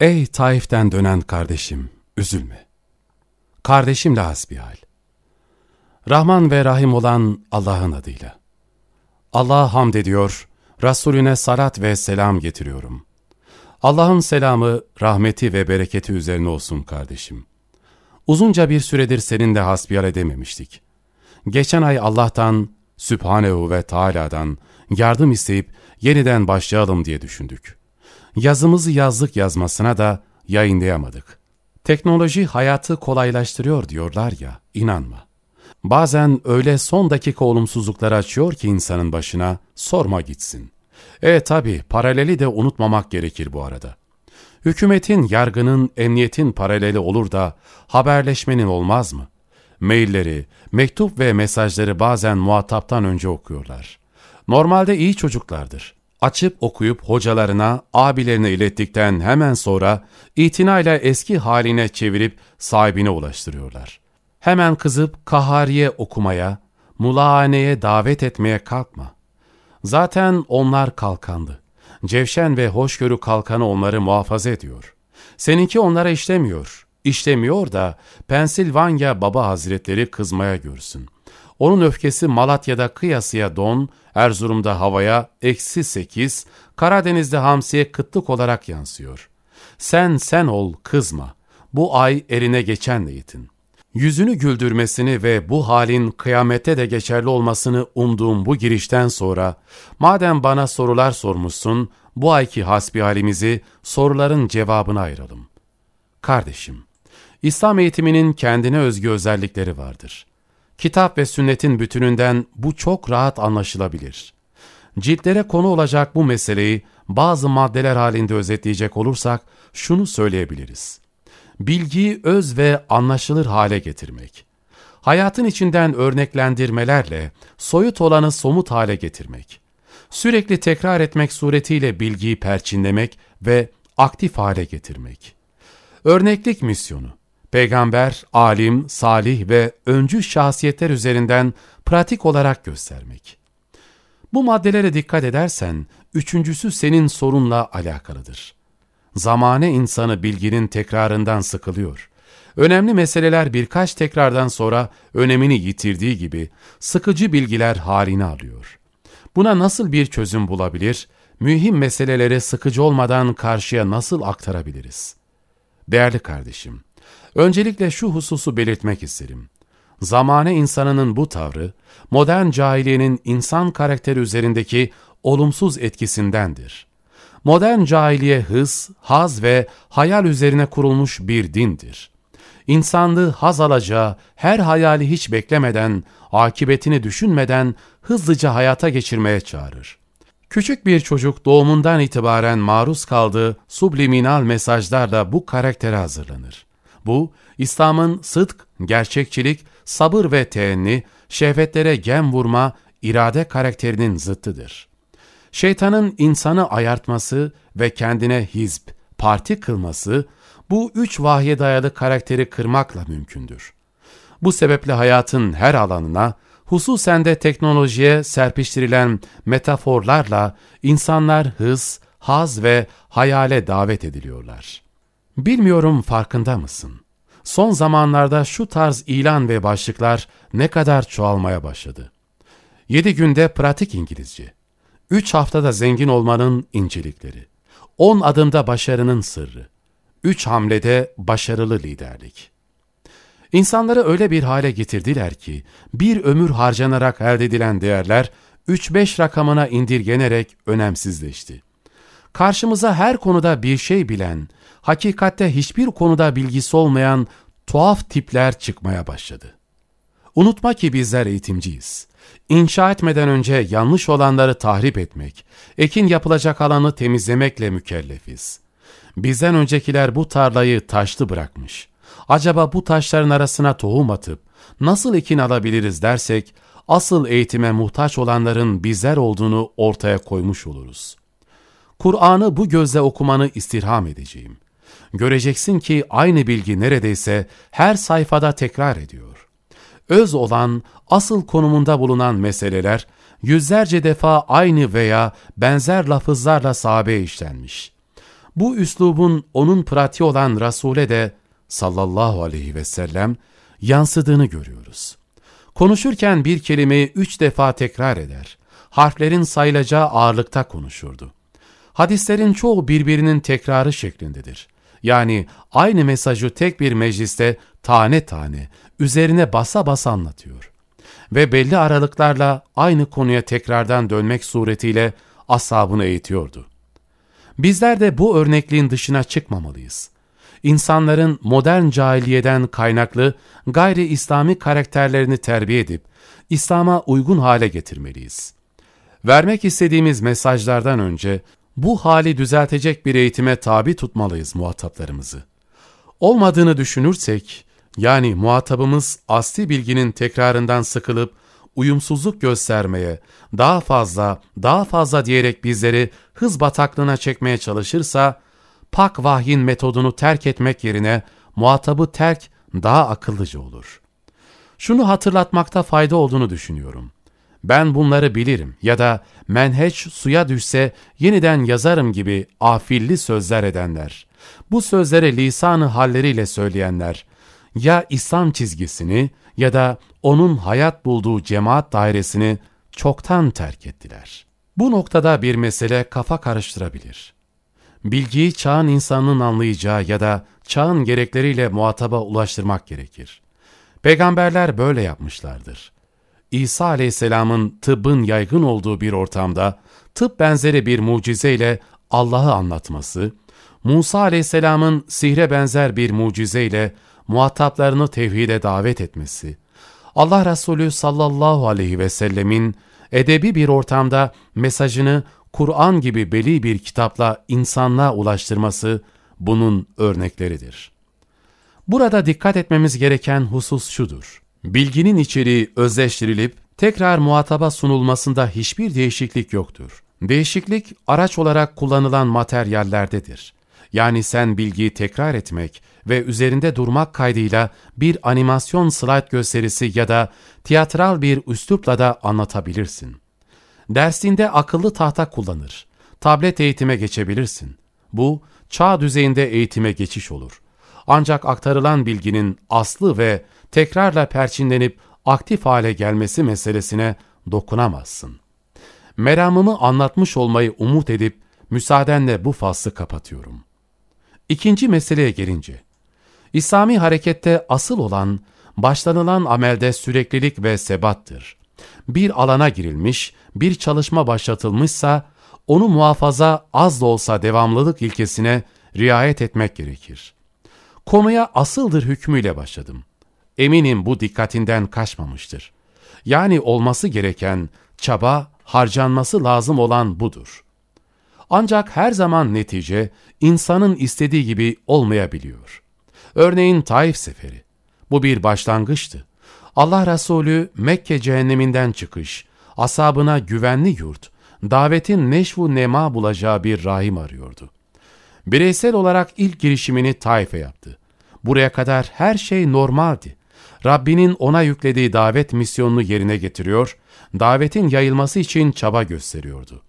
Ey Taif'ten dönen kardeşim, üzülme. Kardeşimle hasbihal. Rahman ve Rahim olan Allah'ın adıyla. Allah'a hamd ediyor, Resulüne salat ve selam getiriyorum. Allah'ın selamı, rahmeti ve bereketi üzerine olsun kardeşim. Uzunca bir süredir seninle hasbihal edememiştik. Geçen ay Allah'tan, Sübhanehu ve Teala'dan yardım isteyip yeniden başlayalım diye düşündük. Yazımızı yazlık yazmasına da yayınlayamadık. Teknoloji hayatı kolaylaştırıyor diyorlar ya, inanma. Bazen öyle son dakika olumsuzluklar açıyor ki insanın başına, sorma gitsin. E tabi paraleli de unutmamak gerekir bu arada. Hükümetin, yargının, emniyetin paraleli olur da haberleşmenin olmaz mı? Mailleri, mektup ve mesajları bazen muhataptan önce okuyorlar. Normalde iyi çocuklardır. Açıp okuyup hocalarına, abilerine ilettikten hemen sonra itinayla eski haline çevirip sahibine ulaştırıyorlar. Hemen kızıp kahariye okumaya, mulahaneye davet etmeye kalkma. Zaten onlar kalkandı. Cevşen ve hoşgörü kalkanı onları muhafaza ediyor. Seninki onlara işlemiyor. İşlemiyor da Pensilvanya Baba Hazretleri kızmaya görsün. Onun öfkesi Malatya'da kıyasıya don, Erzurum'da havaya eksi sekiz, Karadeniz'de hamsiye kıtlık olarak yansıyor. Sen sen ol kızma. Bu ay eline geçen eğitin. Yüzünü güldürmesini ve bu halin kıyamette de geçerli olmasını umduğum bu girişten sonra, madem bana sorular sormuşsun, bu ayki hasbihalimizi soruların cevabına ayıralım. Kardeşim, İslam eğitiminin kendine özgü özellikleri vardır. Kitap ve sünnetin bütününden bu çok rahat anlaşılabilir. Ciltlere konu olacak bu meseleyi bazı maddeler halinde özetleyecek olursak şunu söyleyebiliriz. Bilgiyi öz ve anlaşılır hale getirmek. Hayatın içinden örneklendirmelerle soyut olanı somut hale getirmek. Sürekli tekrar etmek suretiyle bilgiyi perçinlemek ve aktif hale getirmek. Örneklik misyonu peygamber, alim, salih ve öncü şahsiyetler üzerinden pratik olarak göstermek. Bu maddelere dikkat edersen, üçüncüsü senin sorunla alakalıdır. Zamane insanı bilginin tekrarından sıkılıyor. Önemli meseleler birkaç tekrardan sonra önemini yitirdiği gibi sıkıcı bilgiler halini alıyor. Buna nasıl bir çözüm bulabilir, mühim meseleleri sıkıcı olmadan karşıya nasıl aktarabiliriz? Değerli kardeşim, Öncelikle şu hususu belirtmek isterim. Zamane insanının bu tavrı, modern cahiliyenin insan karakteri üzerindeki olumsuz etkisindendir. Modern cahiliye hız, haz ve hayal üzerine kurulmuş bir dindir. İnsanlığı haz alacağı her hayali hiç beklemeden, akibetini düşünmeden hızlıca hayata geçirmeye çağırır. Küçük bir çocuk doğumundan itibaren maruz kaldığı subliminal mesajlarla bu karaktere hazırlanır. Bu, İslam'ın sıdk, gerçekçilik, sabır ve teenni, şehvetlere gem vurma, irade karakterinin zıttıdır. Şeytanın insanı ayartması ve kendine hizb, parti kılması, bu üç vahye dayalı karakteri kırmakla mümkündür. Bu sebeple hayatın her alanına, hususen de teknolojiye serpiştirilen metaforlarla insanlar hız, haz ve hayale davet ediliyorlar. Bilmiyorum farkında mısın? Son zamanlarda şu tarz ilan ve başlıklar ne kadar çoğalmaya başladı. 7 günde pratik İngilizce, 3 haftada zengin olmanın incelikleri, 10 adımda başarının sırrı, 3 hamlede başarılı liderlik. İnsanları öyle bir hale getirdiler ki, bir ömür harcanarak elde edilen değerler 3-5 rakamına indirgenerek önemsizleşti. Karşımıza her konuda bir şey bilen, hakikatte hiçbir konuda bilgisi olmayan tuhaf tipler çıkmaya başladı. Unutma ki bizler eğitimciyiz. İnşa etmeden önce yanlış olanları tahrip etmek, ekin yapılacak alanı temizlemekle mükellefiz. Bizden öncekiler bu tarlayı taşlı bırakmış. Acaba bu taşların arasına tohum atıp nasıl ekin alabiliriz dersek, asıl eğitime muhtaç olanların bizler olduğunu ortaya koymuş oluruz. Kur'an'ı bu gözle okumanı istirham edeceğim. Göreceksin ki aynı bilgi neredeyse her sayfada tekrar ediyor. Öz olan, asıl konumunda bulunan meseleler yüzlerce defa aynı veya benzer lafızlarla sahabe işlenmiş. Bu üslubun onun pratiği olan Resul'e de sallallahu aleyhi ve sellem yansıdığını görüyoruz. Konuşurken bir kelimeyi üç defa tekrar eder. Harflerin sayılacağı ağırlıkta konuşurdu. Hadislerin çoğu birbirinin tekrarı şeklindedir. Yani aynı mesajı tek bir mecliste tane tane, üzerine basa basa anlatıyor. Ve belli aralıklarla aynı konuya tekrardan dönmek suretiyle ashabını eğitiyordu. Bizler de bu örnekliğin dışına çıkmamalıyız. İnsanların modern cahiliyeden kaynaklı gayri İslami karakterlerini terbiye edip İslam'a uygun hale getirmeliyiz. Vermek istediğimiz mesajlardan önce bu hali düzeltecek bir eğitime tabi tutmalıyız muhataplarımızı. Olmadığını düşünürsek, yani muhatabımız asli bilginin tekrarından sıkılıp uyumsuzluk göstermeye, daha fazla, daha fazla diyerek bizleri hız bataklığına çekmeye çalışırsa, pak vahyin metodunu terk etmek yerine muhatabı terk daha akıllıca olur. Şunu hatırlatmakta fayda olduğunu düşünüyorum. Ben bunları bilirim ya da menheç suya düşse yeniden yazarım gibi afilli sözler edenler. Bu sözleri lisanı halleriyle söyleyenler ya İslam çizgisini ya da onun hayat bulduğu cemaat dairesini çoktan terk ettiler. Bu noktada bir mesele kafa karıştırabilir. Bilgiyi çağın insanının anlayacağı ya da çağın gerekleriyle muhataba ulaştırmak gerekir. Peygamberler böyle yapmışlardır. İsa aleyhisselamın tıbbın yaygın olduğu bir ortamda tıp benzeri bir mucizeyle Allah'ı anlatması, Musa aleyhisselamın sihre benzer bir mucizeyle muhataplarını tevhide davet etmesi, Allah Resulü sallallahu aleyhi ve sellemin edebi bir ortamda mesajını Kur'an gibi beli bir kitapla insanlığa ulaştırması bunun örnekleridir. Burada dikkat etmemiz gereken husus şudur. Bilginin içeriği özleştirilip tekrar muhataba sunulmasında hiçbir değişiklik yoktur. Değişiklik araç olarak kullanılan materyallerdedir. Yani sen bilgiyi tekrar etmek ve üzerinde durmak kaydıyla bir animasyon slide gösterisi ya da tiyatral bir üslupla da anlatabilirsin. Dersinde akıllı tahta kullanır. Tablet eğitime geçebilirsin. Bu, çağ düzeyinde eğitime geçiş olur. Ancak aktarılan bilginin aslı ve tekrarla perçinlenip aktif hale gelmesi meselesine dokunamazsın. Meramımı anlatmış olmayı umut edip müsaadenle bu faslı kapatıyorum. İkinci meseleye gelince, İslami harekette asıl olan, başlanılan amelde süreklilik ve sebattır. Bir alana girilmiş, bir çalışma başlatılmışsa, onu muhafaza az da olsa devamlılık ilkesine riayet etmek gerekir. Konuya asıldır hükmüyle başladım. Eminim bu dikkatinden kaçmamıştır. Yani olması gereken çaba, harcanması lazım olan budur. Ancak her zaman netice insanın istediği gibi olmayabiliyor. Örneğin Taif seferi. Bu bir başlangıçtı. Allah Resulü Mekke cehenneminden çıkış, asabına güvenli yurt, davetin neşvu nema bulacağı bir rahim arıyordu. Bireysel olarak ilk girişimini Taif'e yaptı. Buraya kadar her şey normaldi. Rabbinin ona yüklediği davet misyonunu yerine getiriyor, davetin yayılması için çaba gösteriyordu.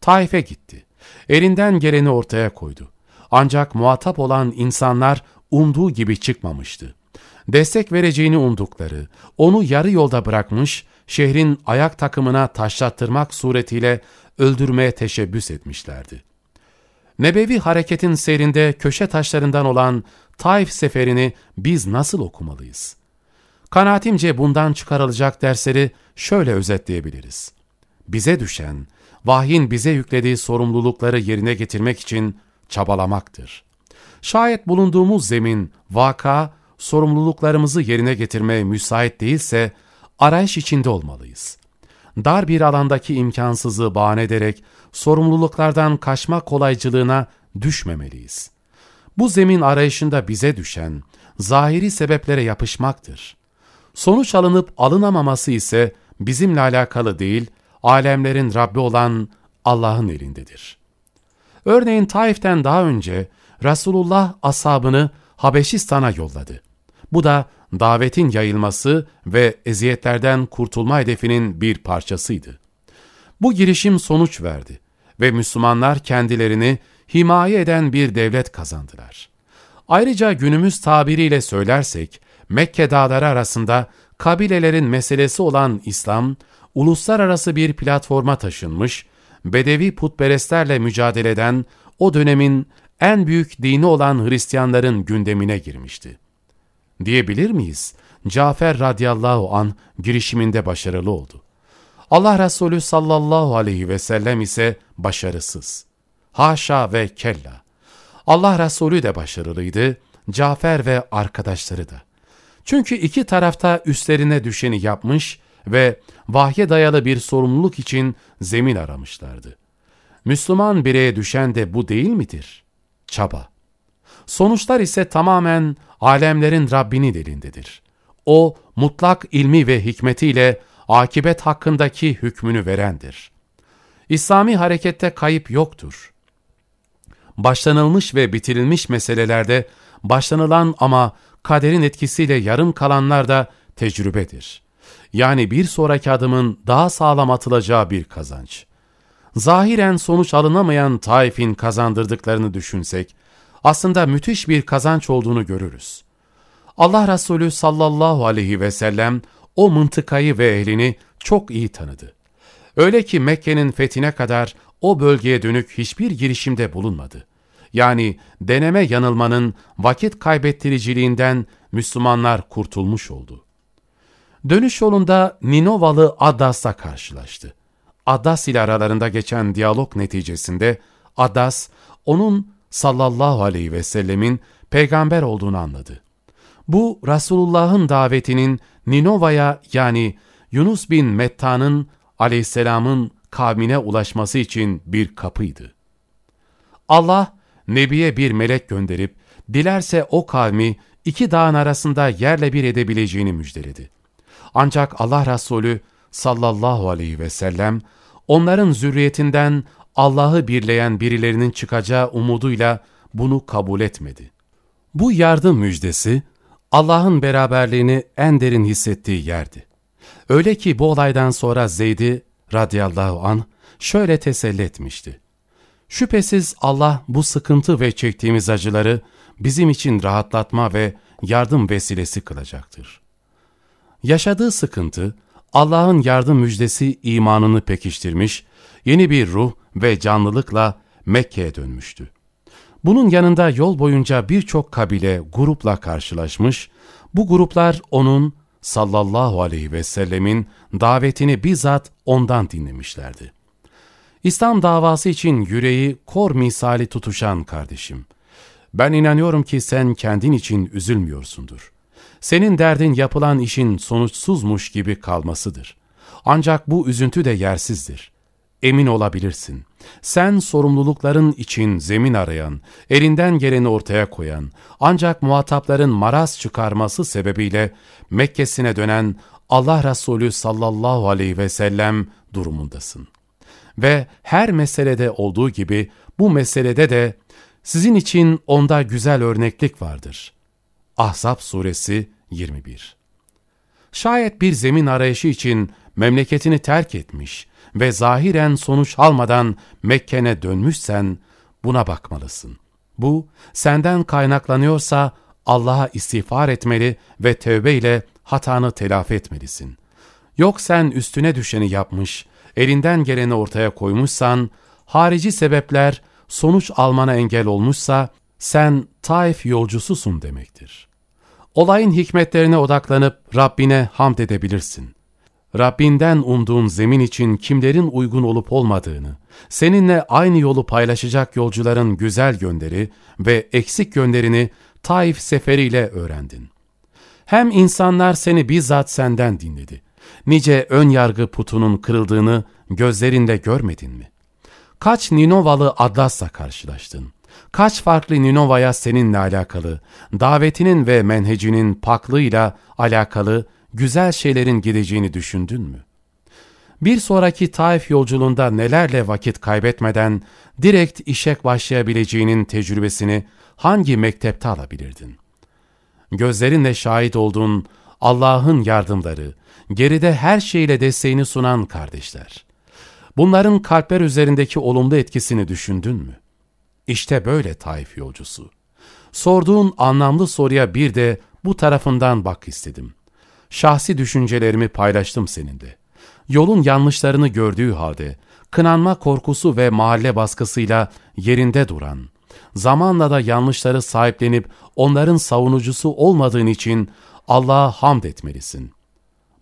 Taif'e gitti. Elinden geleni ortaya koydu. Ancak muhatap olan insanlar umduğu gibi çıkmamıştı. Destek vereceğini umdukları, onu yarı yolda bırakmış, şehrin ayak takımına taşlattırmak suretiyle öldürmeye teşebbüs etmişlerdi. Nebevi hareketin seyrinde köşe taşlarından olan Taif seferini biz nasıl okumalıyız? Kanaatimce bundan çıkarılacak dersleri şöyle özetleyebiliriz. Bize düşen, vahyin bize yüklediği sorumlulukları yerine getirmek için çabalamaktır. Şayet bulunduğumuz zemin, vaka, sorumluluklarımızı yerine getirmeye müsait değilse, arayış içinde olmalıyız. Dar bir alandaki imkansızlığı bahane ederek sorumluluklardan kaçma kolaycılığına düşmemeliyiz. Bu zemin arayışında bize düşen, zahiri sebeplere yapışmaktır. Sonuç alınıp alınamaması ise bizimle alakalı değil, alemlerin Rabbi olan Allah'ın elindedir. Örneğin Taif'ten daha önce Resulullah ashabını Habeşistan'a yolladı. Bu da davetin yayılması ve eziyetlerden kurtulma hedefinin bir parçasıydı. Bu girişim sonuç verdi ve Müslümanlar kendilerini himaye eden bir devlet kazandılar. Ayrıca günümüz tabiriyle söylersek, Mekke dağları arasında kabilelerin meselesi olan İslam, uluslararası bir platforma taşınmış, Bedevi putperestlerle mücadele eden o dönemin en büyük dini olan Hristiyanların gündemine girmişti. Diyebilir miyiz? Cafer radıyallahu an girişiminde başarılı oldu. Allah Resulü sallallahu aleyhi ve sellem ise başarısız. Haşa ve kella. Allah Resulü de başarılıydı, Cafer ve arkadaşları da. Çünkü iki tarafta üstlerine düşeni yapmış ve vahye dayalı bir sorumluluk için zemin aramışlardı. Müslüman bireye düşen de bu değil midir? Çaba. Sonuçlar ise tamamen alemlerin Rabbinin elindedir. O mutlak ilmi ve hikmetiyle akibet hakkındaki hükmünü verendir. İslami harekette kayıp yoktur. Başlanılmış ve bitirilmiş meselelerde başlanılan ama kaderin etkisiyle yarım kalanlar da tecrübedir. Yani bir sonraki adımın daha sağlam atılacağı bir kazanç. Zahiren sonuç alınamayan Taif'in kazandırdıklarını düşünsek, aslında müthiş bir kazanç olduğunu görürüz. Allah Resulü sallallahu aleyhi ve sellem o mıntıkayı ve ehlini çok iyi tanıdı. Öyle ki Mekke'nin fethine kadar o bölgeye dönük hiçbir girişimde bulunmadı. Yani deneme yanılmanın vakit kaybettiriciliğinden Müslümanlar kurtulmuş oldu. Dönüş yolunda Ninovalı Addas'la karşılaştı. Addas ile aralarında geçen diyalog neticesinde Addas, onun sallallahu aleyhi ve sellemin peygamber olduğunu anladı. Bu Resulullah'ın davetinin Ninova'ya yani Yunus bin Metta'nın aleyhisselamın kavmine ulaşması için bir kapıydı. Allah, Nebi'ye bir melek gönderip, dilerse o kavmi iki dağın arasında yerle bir edebileceğini müjdeledi. Ancak Allah Resulü sallallahu aleyhi ve sellem, onların zürriyetinden Allah'ı birleyen birilerinin çıkacağı umuduyla bunu kabul etmedi. Bu yardım müjdesi, Allah'ın beraberliğini en derin hissettiği yerdi. Öyle ki bu olaydan sonra Zeyd'i radıyallahu an şöyle teselli etmişti. Şüphesiz Allah bu sıkıntı ve çektiğimiz acıları bizim için rahatlatma ve yardım vesilesi kılacaktır. Yaşadığı sıkıntı, Allah'ın yardım müjdesi imanını pekiştirmiş, yeni bir ruh ve canlılıkla Mekke'ye dönmüştü. Bunun yanında yol boyunca birçok kabile, grupla karşılaşmış, bu gruplar onun sallallahu aleyhi ve sellemin davetini bizzat ondan dinlemişlerdi. İslam davası için yüreği kor misali tutuşan kardeşim. Ben inanıyorum ki sen kendin için üzülmüyorsundur. Senin derdin yapılan işin sonuçsuzmuş gibi kalmasıdır. Ancak bu üzüntü de yersizdir. Emin olabilirsin. Sen sorumlulukların için zemin arayan, elinden geleni ortaya koyan, ancak muhatapların maraz çıkarması sebebiyle Mekke'sine dönen Allah Resulü sallallahu aleyhi ve sellem durumundasın. Ve her meselede olduğu gibi bu meselede de sizin için onda güzel örneklik vardır. Ahzab suresi 21 Şayet bir zemin arayışı için memleketini terk etmiş ve zahiren sonuç almadan Mekke'ne dönmüşsen buna bakmalısın. Bu senden kaynaklanıyorsa Allah'a istiğfar etmeli ve tövbe ile hatanı telafi etmelisin. Yok sen üstüne düşeni yapmış, elinden geleni ortaya koymuşsan, harici sebepler sonuç almana engel olmuşsa, sen Taif yolcususun demektir. Olayın hikmetlerine odaklanıp Rabbine hamd edebilirsin. Rabbinden umduğun zemin için kimlerin uygun olup olmadığını, seninle aynı yolu paylaşacak yolcuların güzel gönderi ve eksik gönderini Taif seferiyle öğrendin. Hem insanlar seni bizzat senden dinledi. Nice ön yargı putunun kırıldığını gözlerinde görmedin mi? Kaç Ninovalı Adlas'la karşılaştın? Kaç farklı Ninova'ya seninle alakalı, davetinin ve menhecinin paklığıyla alakalı güzel şeylerin gideceğini düşündün mü? Bir sonraki Taif yolculuğunda nelerle vakit kaybetmeden direkt işe başlayabileceğinin tecrübesini hangi mektepte alabilirdin? Gözlerinle şahit olduğun Allah'ın yardımları, geride her şeyle desteğini sunan kardeşler. Bunların kalpler üzerindeki olumlu etkisini düşündün mü? İşte böyle Taif yolcusu. Sorduğun anlamlı soruya bir de bu tarafından bak istedim. Şahsi düşüncelerimi paylaştım seninle. Yolun yanlışlarını gördüğü halde, kınanma korkusu ve mahalle baskısıyla yerinde duran, zamanla da yanlışları sahiplenip onların savunucusu olmadığın için Allah'a hamd etmelisin.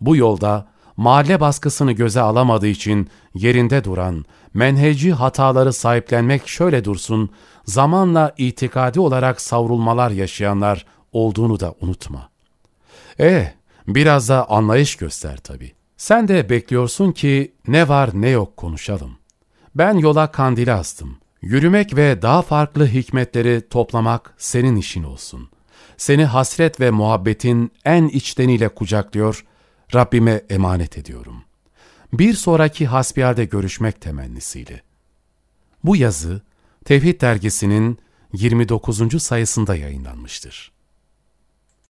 Bu yolda mahalle baskısını göze alamadığı için yerinde duran, menheci hataları sahiplenmek şöyle dursun, zamanla itikadi olarak savrulmalar yaşayanlar olduğunu da unutma. Eh, biraz da anlayış göster tabii. Sen de bekliyorsun ki ne var ne yok konuşalım. Ben yola kandili astım. Yürümek ve daha farklı hikmetleri toplamak senin işin olsun. Seni hasret ve muhabbetin en içteniyle kucaklıyor, Rabbime emanet ediyorum. Bir sonraki hasbihalde görüşmek temennisiyle. Bu yazı Tevhid dergisinin 29. sayısında yayınlanmıştır.